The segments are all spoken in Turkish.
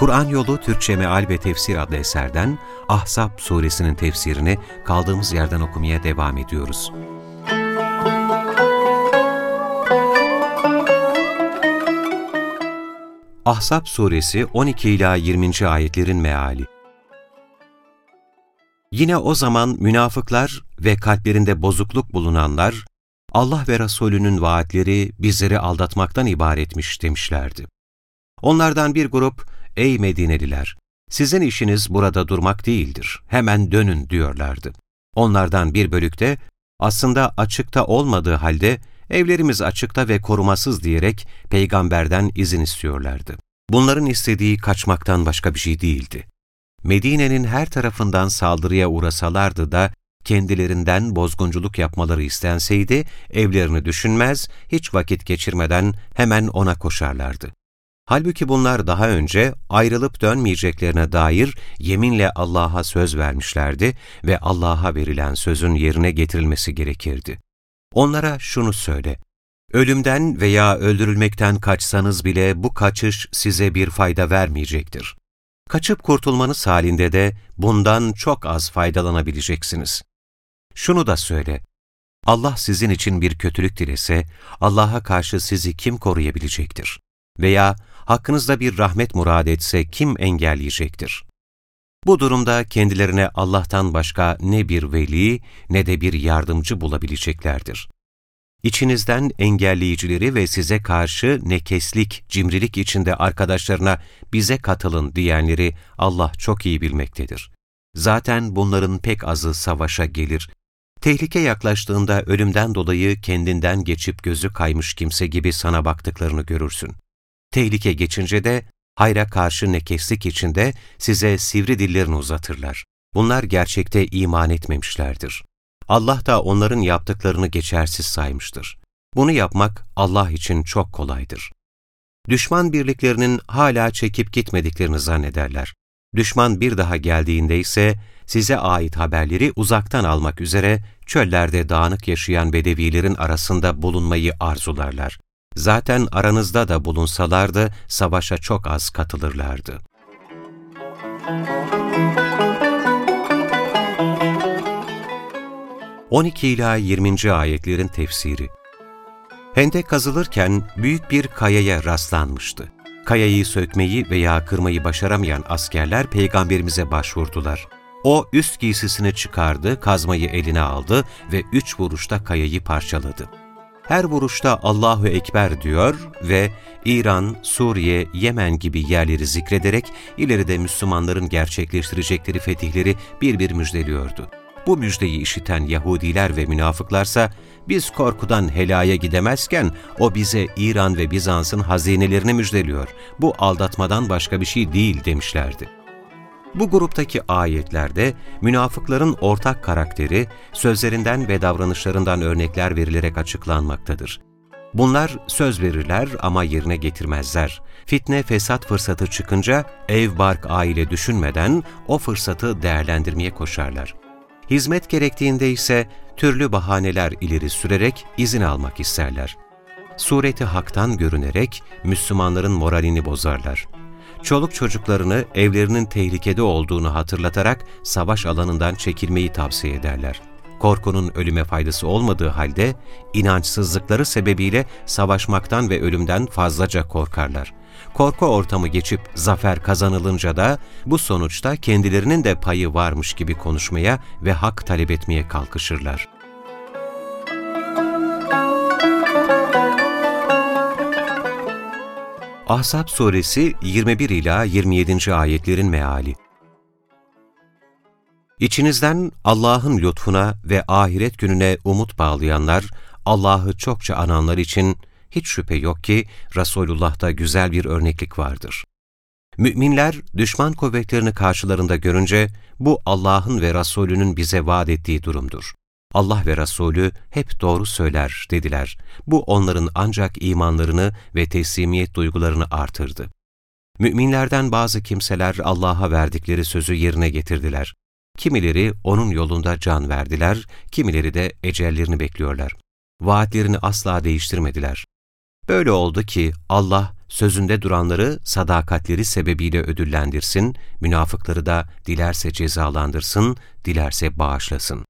Kur'an Yolu Türkçe Meal ve Tefsir adlı eserden Ahzab suresinin tefsirini kaldığımız yerden okumaya devam ediyoruz. Ahzab suresi 12 ila 20. ayetlerin meali. Yine o zaman münafıklar ve kalplerinde bozukluk bulunanlar Allah ve Resulünün vaatleri bizleri aldatmaktan ibaretmiş demişlerdi. Onlardan bir grup, ey Medineliler, sizin işiniz burada durmak değildir, hemen dönün diyorlardı. Onlardan bir bölükte, aslında açıkta olmadığı halde evlerimiz açıkta ve korumasız diyerek peygamberden izin istiyorlardı. Bunların istediği kaçmaktan başka bir şey değildi. Medine'nin her tarafından saldırıya uğrasalardı da kendilerinden bozgunculuk yapmaları istenseydi, evlerini düşünmez, hiç vakit geçirmeden hemen ona koşarlardı. Halbuki bunlar daha önce ayrılıp dönmeyeceklerine dair yeminle Allah'a söz vermişlerdi ve Allah'a verilen sözün yerine getirilmesi gerekirdi. Onlara şunu söyle, ölümden veya öldürülmekten kaçsanız bile bu kaçış size bir fayda vermeyecektir. Kaçıp kurtulmanız halinde de bundan çok az faydalanabileceksiniz. Şunu da söyle, Allah sizin için bir kötülük dilese, Allah'a karşı sizi kim koruyabilecektir? Veya hakkınızda bir rahmet murad etse kim engelleyecektir? Bu durumda kendilerine Allah'tan başka ne bir veli ne de bir yardımcı bulabileceklerdir. İçinizden engelleyicileri ve size karşı nekeslik, cimrilik içinde arkadaşlarına bize katılın diyenleri Allah çok iyi bilmektedir. Zaten bunların pek azı savaşa gelir, tehlike yaklaştığında ölümden dolayı kendinden geçip gözü kaymış kimse gibi sana baktıklarını görürsün. Tehlike geçince de hayra karşı nekeslik içinde size sivri dillerini uzatırlar. Bunlar gerçekte iman etmemişlerdir. Allah da onların yaptıklarını geçersiz saymıştır. Bunu yapmak Allah için çok kolaydır. Düşman birliklerinin hala çekip gitmediklerini zannederler. Düşman bir daha geldiğinde ise size ait haberleri uzaktan almak üzere çöllerde dağınık yaşayan bedevilerin arasında bulunmayı arzularlar. Zaten aranızda da bulunsalardı savaşa çok az katılırlardı. On ila 20. ayetlerin tefsiri Hendek kazılırken büyük bir kayaya rastlanmıştı. Kayayı sökmeyi veya kırmayı başaramayan askerler peygamberimize başvurdular. O üst giysisini çıkardı, kazmayı eline aldı ve üç vuruşta kayayı parçaladı. Her vuruşta Allahu Ekber diyor ve İran, Suriye, Yemen gibi yerleri zikrederek ileride Müslümanların gerçekleştirecekleri fetihleri bir bir müjdeliyordu. Bu müjdeyi işiten Yahudiler ve münafıklarsa biz korkudan helaya gidemezken o bize İran ve Bizans'ın hazinelerini müjdeliyor. Bu aldatmadan başka bir şey değil demişlerdi. Bu gruptaki ayetlerde münafıkların ortak karakteri, sözlerinden ve davranışlarından örnekler verilerek açıklanmaktadır. Bunlar söz verirler ama yerine getirmezler. Fitne, fesat fırsatı çıkınca ev, bark, aile düşünmeden o fırsatı değerlendirmeye koşarlar. Hizmet gerektiğinde ise türlü bahaneler ileri sürerek izin almak isterler. Sureti haktan görünerek Müslümanların moralini bozarlar çoluk çocuklarını evlerinin tehlikede olduğunu hatırlatarak savaş alanından çekilmeyi tavsiye ederler. Korkunun ölüme faydası olmadığı halde, inançsızlıkları sebebiyle savaşmaktan ve ölümden fazlaca korkarlar. Korku ortamı geçip zafer kazanılınca da bu sonuçta kendilerinin de payı varmış gibi konuşmaya ve hak talep etmeye kalkışırlar. Ahzab suresi 21 ila 27. ayetlerin meali. İçinizden Allah'ın lütfuna ve ahiret gününe umut bağlayanlar, Allah'ı çokça ananlar için hiç şüphe yok ki Resulullah'ta güzel bir örneklik vardır. Müminler düşman kuvvetlerini karşılarında görünce bu Allah'ın ve Resulünün bize vaat ettiği durumdur. Allah ve Resulü hep doğru söyler dediler. Bu onların ancak imanlarını ve teslimiyet duygularını artırdı. Müminlerden bazı kimseler Allah'a verdikleri sözü yerine getirdiler. Kimileri O'nun yolunda can verdiler, kimileri de ecellerini bekliyorlar. Vaatlerini asla değiştirmediler. Böyle oldu ki Allah sözünde duranları sadakatleri sebebiyle ödüllendirsin, münafıkları da dilerse cezalandırsın, dilerse bağışlasın.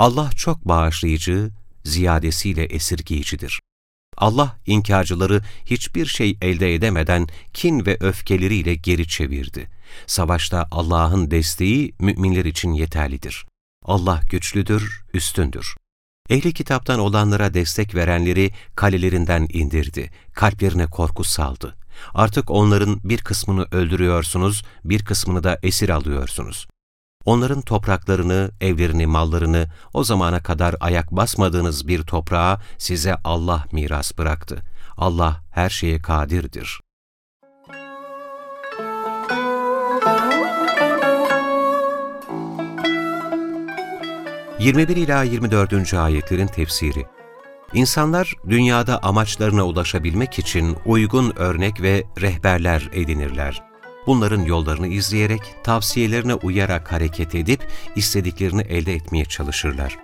Allah çok bağışlayıcı, ziyadesiyle esirgiyicidir. Allah inkarcıları hiçbir şey elde edemeden kin ve öfkeleriyle geri çevirdi. Savaşta Allah'ın desteği müminler için yeterlidir. Allah güçlüdür, üstündür. Ehli kitaptan olanlara destek verenleri kalelerinden indirdi, kalplerine korku saldı. Artık onların bir kısmını öldürüyorsunuz, bir kısmını da esir alıyorsunuz. Onların topraklarını, evlerini, mallarını o zamana kadar ayak basmadığınız bir toprağa size Allah miras bıraktı. Allah her şeye kadirdir. ...21 ila 24. ayetlerin tefsiri İnsanlar dünyada amaçlarına ulaşabilmek için uygun örnek ve rehberler edinirler bunların yollarını izleyerek, tavsiyelerine uyarak hareket edip istediklerini elde etmeye çalışırlar.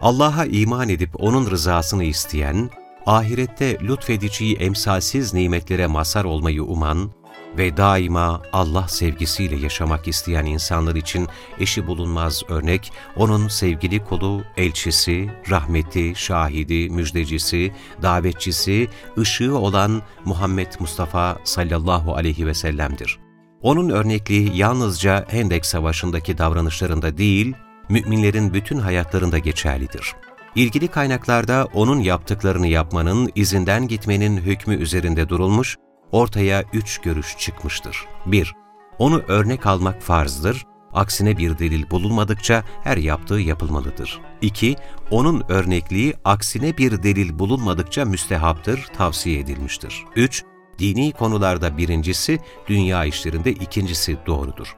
Allah'a iman edip O'nun rızasını isteyen, ahirette lütfediciyi emsalsiz nimetlere mazhar olmayı uman ve daima Allah sevgisiyle yaşamak isteyen insanlar için eşi bulunmaz örnek, O'nun sevgili kulu, elçisi, rahmeti, şahidi, müjdecisi, davetçisi, ışığı olan Muhammed Mustafa sallallahu aleyhi ve sellem'dir. Onun örnekliği yalnızca Hendek Savaşı'ndaki davranışlarında değil, müminlerin bütün hayatlarında geçerlidir. İlgili kaynaklarda onun yaptıklarını yapmanın, izinden gitmenin hükmü üzerinde durulmuş, ortaya üç görüş çıkmıştır. 1. Onu örnek almak farzdır, aksine bir delil bulunmadıkça her yaptığı yapılmalıdır. 2. Onun örnekliği aksine bir delil bulunmadıkça müstehaptır, tavsiye edilmiştir. 3 dini konularda birincisi, dünya işlerinde ikincisi doğrudur.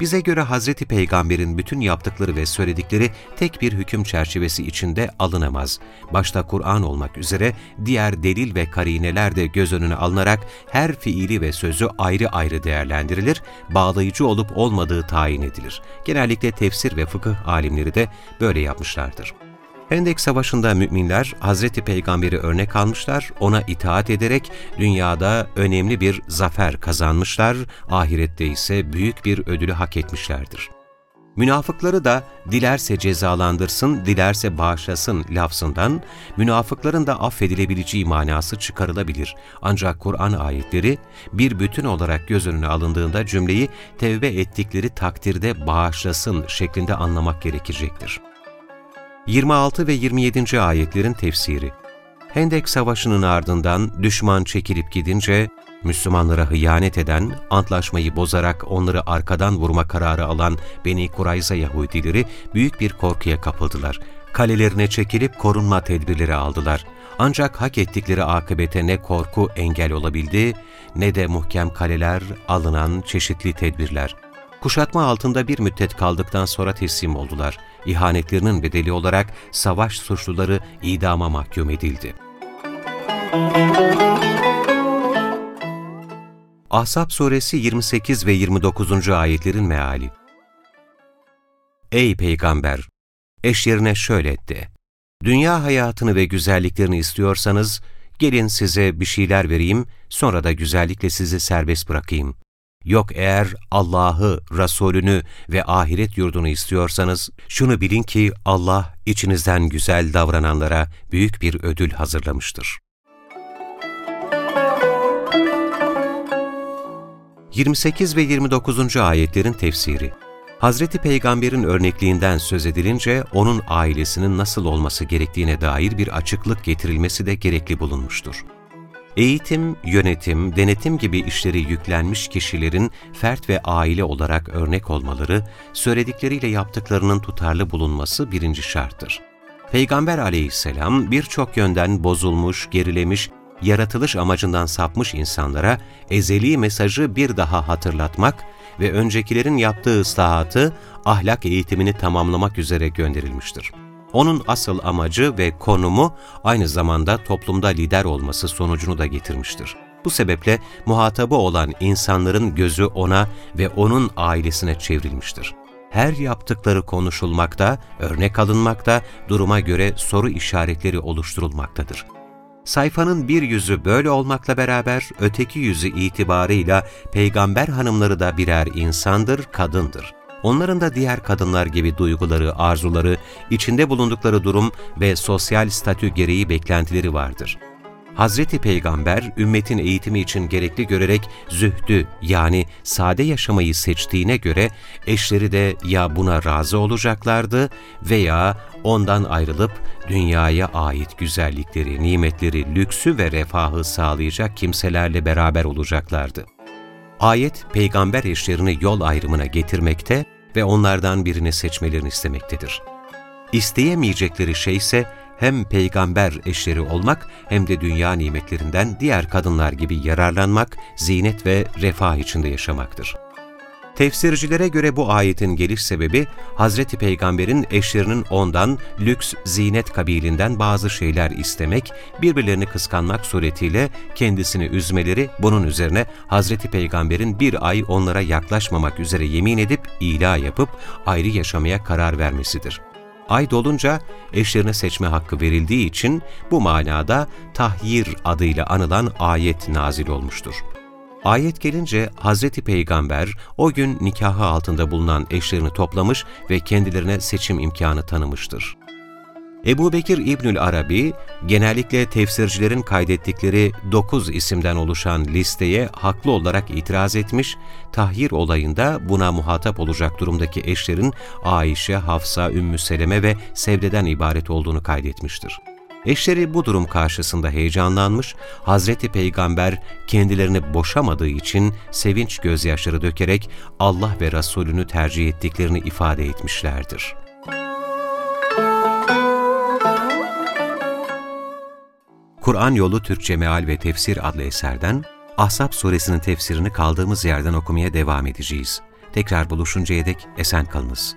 Bize göre Hazreti Peygamber'in bütün yaptıkları ve söyledikleri tek bir hüküm çerçevesi içinde alınamaz. Başta Kur'an olmak üzere diğer delil ve karineler de göz önüne alınarak her fiili ve sözü ayrı ayrı değerlendirilir, bağlayıcı olup olmadığı tayin edilir. Genellikle tefsir ve fıkıh alimleri de böyle yapmışlardır. Hendek Savaşı'nda müminler Hazreti Peygamber'i örnek almışlar, ona itaat ederek dünyada önemli bir zafer kazanmışlar, ahirette ise büyük bir ödülü hak etmişlerdir. Münafıkları da dilerse cezalandırsın, dilerse bağışlasın lafzından, münafıkların da affedilebileceği manası çıkarılabilir. Ancak Kur'an ayetleri bir bütün olarak göz önüne alındığında cümleyi tevbe ettikleri takdirde bağışlasın şeklinde anlamak gerekecektir. 26 ve 27. ayetlerin tefsiri Hendek Savaşı'nın ardından düşman çekilip gidince, Müslümanlara hıyanet eden, antlaşmayı bozarak onları arkadan vurma kararı alan Beni Kurayza Yahudileri büyük bir korkuya kapıldılar. Kalelerine çekilip korunma tedbirleri aldılar. Ancak hak ettikleri akıbete ne korku engel olabildi, ne de muhkem kaleler, alınan çeşitli tedbirler. Kuşatma altında bir müddet kaldıktan sonra teslim oldular. İhanetlerinin bedeli olarak savaş suçluları idama mahkum edildi. Ahzab suresi 28 ve 29. ayetlerin meali Ey Peygamber! Eşlerine şöyle de, Dünya hayatını ve güzelliklerini istiyorsanız, gelin size bir şeyler vereyim, sonra da güzellikle sizi serbest bırakayım. Yok eğer Allah'ı, Resulünü ve ahiret yurdunu istiyorsanız, şunu bilin ki Allah içinizden güzel davrananlara büyük bir ödül hazırlamıştır. 28 ve 29. ayetlerin tefsiri Hazreti Peygamber'in örnekliğinden söz edilince onun ailesinin nasıl olması gerektiğine dair bir açıklık getirilmesi de gerekli bulunmuştur. Eğitim, yönetim, denetim gibi işleri yüklenmiş kişilerin fert ve aile olarak örnek olmaları, söyledikleriyle yaptıklarının tutarlı bulunması birinci şarttır. Peygamber aleyhisselam birçok yönden bozulmuş, gerilemiş, yaratılış amacından sapmış insanlara ezeli mesajı bir daha hatırlatmak ve öncekilerin yaptığı ıslahatı ahlak eğitimini tamamlamak üzere gönderilmiştir. Onun asıl amacı ve konumu aynı zamanda toplumda lider olması sonucunu da getirmiştir. Bu sebeple muhatabı olan insanların gözü ona ve onun ailesine çevrilmiştir. Her yaptıkları konuşulmakta, örnek alınmakta, duruma göre soru işaretleri oluşturulmaktadır. Sayfanın bir yüzü böyle olmakla beraber öteki yüzü itibarıyla peygamber hanımları da birer insandır, kadındır. Onların da diğer kadınlar gibi duyguları, arzuları, içinde bulundukları durum ve sosyal statü gereği beklentileri vardır. Hazreti Peygamber, ümmetin eğitimi için gerekli görerek zühdü yani sade yaşamayı seçtiğine göre eşleri de ya buna razı olacaklardı veya ondan ayrılıp dünyaya ait güzellikleri, nimetleri, lüksü ve refahı sağlayacak kimselerle beraber olacaklardı. Ayet, peygamber eşlerini yol ayrımına getirmekte ve onlardan birini seçmelerini istemektedir. İsteyemeyecekleri şey ise hem peygamber eşleri olmak hem de dünya nimetlerinden diğer kadınlar gibi yararlanmak, zinet ve refah içinde yaşamaktır. Tefsircilere göre bu ayetin geliş sebebi, Hazreti Peygamber'in eşlerinin ondan lüks, zinet kabilinden bazı şeyler istemek, birbirlerini kıskanmak suretiyle kendisini üzmeleri, bunun üzerine Hazreti Peygamber'in bir ay onlara yaklaşmamak üzere yemin edip, ila yapıp ayrı yaşamaya karar vermesidir. Ay dolunca eşlerine seçme hakkı verildiği için bu manada tahyir adıyla anılan ayet nazil olmuştur. Ayet gelince Hazreti Peygamber o gün nikahı altında bulunan eşlerini toplamış ve kendilerine seçim imkanı tanımıştır. Ebu Bekir İbnül Arabi, genellikle tefsircilerin kaydettikleri dokuz isimden oluşan listeye haklı olarak itiraz etmiş, tahhir olayında buna muhatap olacak durumdaki eşlerin Ayşe, Hafsa, Ümmü Seleme ve Sevde'den ibaret olduğunu kaydetmiştir. Eşleri bu durum karşısında heyecanlanmış, Hazreti Peygamber kendilerini boşamadığı için sevinç gözyaşları dökerek Allah ve Resulünü tercih ettiklerini ifade etmişlerdir. Kur'an Yolu Türkçe Meal ve Tefsir adlı eserden Ahzab suresinin tefsirini kaldığımız yerden okumaya devam edeceğiz. Tekrar buluşuncaya dek esen kalınız.